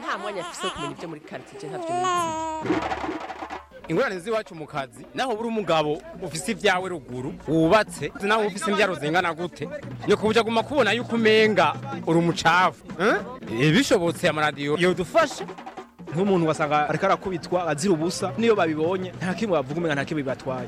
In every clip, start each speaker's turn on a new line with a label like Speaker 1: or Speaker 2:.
Speaker 1: nta mwanya afite kumenya ibyo muri karitsiye ntabyo
Speaker 2: ingorane z'iwacu mu kazi naho buri umugabo ufise ibyawe ruguru wubatse nawe ufise imbyaro zingana gute ni ku buryo kubona yuko umenga uri umucafu eh? Eh, bishobotse amaradiyo yodufashe
Speaker 3: nk'umuntu wasanga ariko arakubitwa azira ubusa niyo babibonye nta kimwe bavuga umenya nta kimwe bibatwaye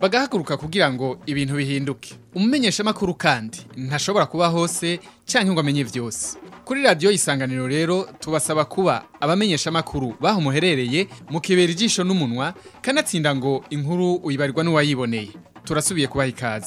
Speaker 4: bagahaguruka kugira ngo ibintu bihinduke umumenyesha makuru kandi ntashobora kuba hose canke ngo amenye vyose kuri radio isanganiro rero tubasaba kuba abamenyesha makuru baho muherereye mukebera ijisho n'umunwa kanatsinda ngo inkuru uyibarirwa n'uwayiboneye turasubiye kubaha ikaze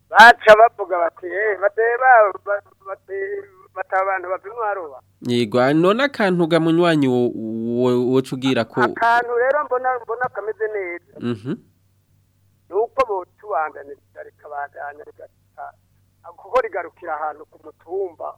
Speaker 5: baca bavuga bati eh bateba batabantu bavimwaruba
Speaker 6: yego ah, none akantu gamunywanyi wo cugira ko
Speaker 5: akantu rero mbona mbona kameze neza
Speaker 6: mhm.
Speaker 5: nuko botubanganira rikabagana rigata kuko rigarukira ahantu ku mutumba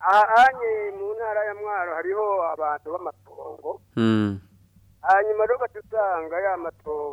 Speaker 5: ahanye mu ntara ya mwaro hariho abantu b'amatongo
Speaker 6: hmm.
Speaker 5: hanyuma rero baca usanga ya matongo